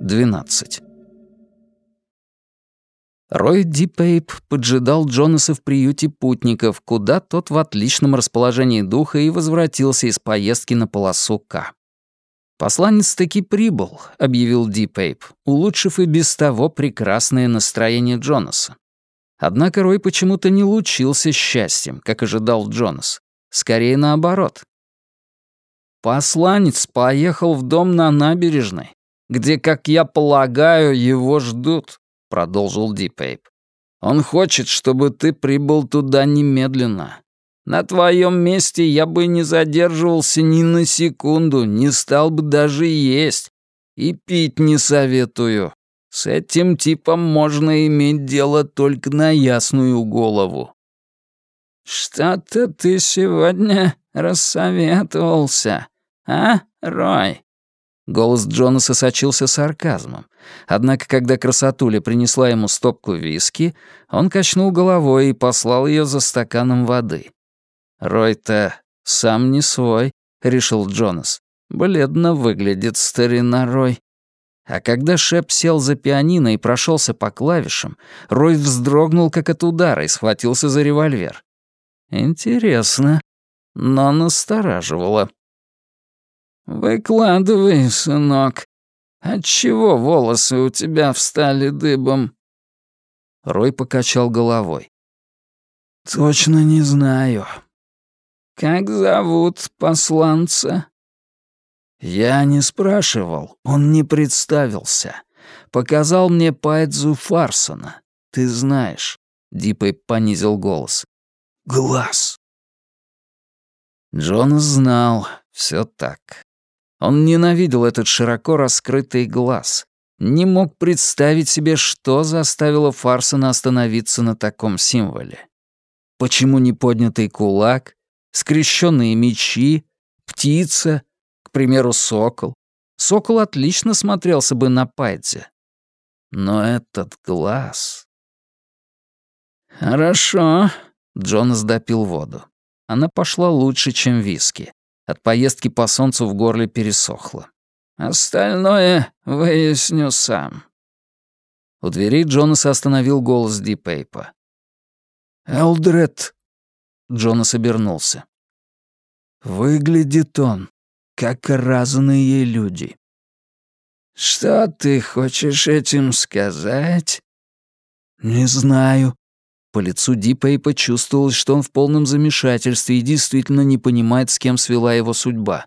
12. Рой Дипейп поджидал Джонаса в приюте путников, куда тот в отличном расположении духа и возвратился из поездки на полосу К. «Посланец таки прибыл», — объявил Дипейп, улучшив и без того прекрасное настроение Джонаса. Однако Рой почему-то не лучился счастьем, как ожидал Джонас. Скорее наоборот. «Посланец поехал в дом на набережной, где, как я полагаю, его ждут», — продолжил Дипейп. «Он хочет, чтобы ты прибыл туда немедленно. На твоем месте я бы не задерживался ни на секунду, не стал бы даже есть. И пить не советую. С этим типом можно иметь дело только на ясную голову». «Что-то ты сегодня рассоветовался, а, Рой?» Голос Джонаса сочился сарказмом. Однако, когда красотуля принесла ему стопку виски, он качнул головой и послал ее за стаканом воды. «Рой-то сам не свой», — решил Джонас. «Бледно выглядит старина Рой». А когда Шеп сел за пианино и прошелся по клавишам, Рой вздрогнул как от удара и схватился за револьвер. Интересно, но настораживало. «Выкладывай, сынок. Отчего волосы у тебя встали дыбом?» Рой покачал головой. «Точно не знаю». «Как зовут посланца?» «Я не спрашивал, он не представился. Показал мне Пайдзу Фарсона. Ты знаешь». Дипой понизил голос. «Глаз». Джонас знал, все так. Он ненавидел этот широко раскрытый глаз. Не мог представить себе, что заставило Фарсона остановиться на таком символе. Почему не поднятый кулак, скрещенные мечи, птица, к примеру, сокол. Сокол отлично смотрелся бы на Пайдзе. Но этот глаз... «Хорошо», — Джонас допил воду. Она пошла лучше, чем виски. От поездки по солнцу в горле пересохло. «Остальное выясню сам». У дверей Джонаса остановил голос Дипейпа. «Элдред!» Джонас обернулся. «Выглядит он, как разные люди». «Что ты хочешь этим сказать?» «Не знаю. По лицу Дипейпа чувствовалось, что он в полном замешательстве и действительно не понимает, с кем свела его судьба.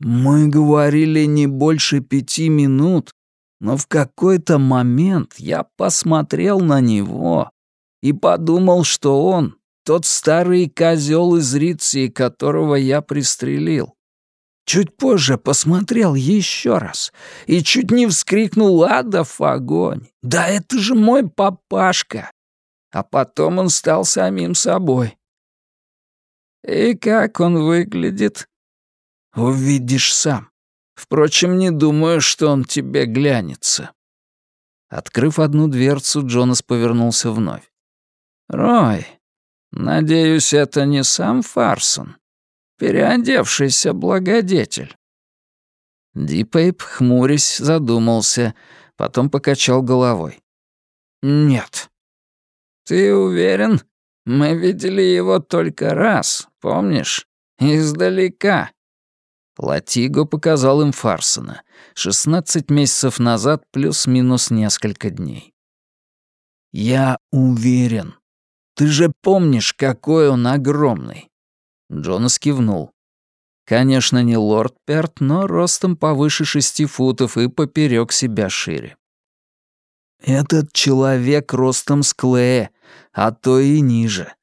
«Мы говорили не больше пяти минут, но в какой-то момент я посмотрел на него и подумал, что он тот старый козел из Риции, которого я пристрелил. Чуть позже посмотрел еще раз и чуть не вскрикнул «Адов огонь! Да это же мой папашка!» А потом он стал самим собой. И как он выглядит? Увидишь сам. Впрочем, не думаю, что он тебе глянется. Открыв одну дверцу, Джонас повернулся вновь. «Рой, надеюсь, это не сам Фарсон, переодевшийся благодетель». Дипейп, хмурясь, задумался, потом покачал головой. «Нет, «Ты уверен? Мы видели его только раз, помнишь? Издалека». Латиго показал им Фарсона. Шестнадцать месяцев назад плюс-минус несколько дней. «Я уверен. Ты же помнишь, какой он огромный». Джонас кивнул. Конечно, не лорд Перт, но ростом повыше шести футов и поперек себя шире. Этот человек ростом с Клея, а то и ниже.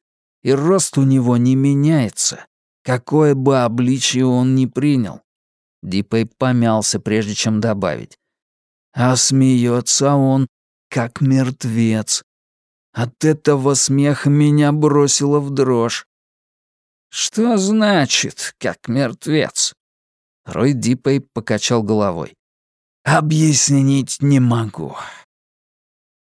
И рост у него не меняется, какое бы обличие он ни принял. Дипей помялся, прежде чем добавить. А смеется он, как мертвец. От этого смеха меня бросило в дрожь. «Что значит, как мертвец?» Рой Дипей покачал головой. «Объяснить не могу.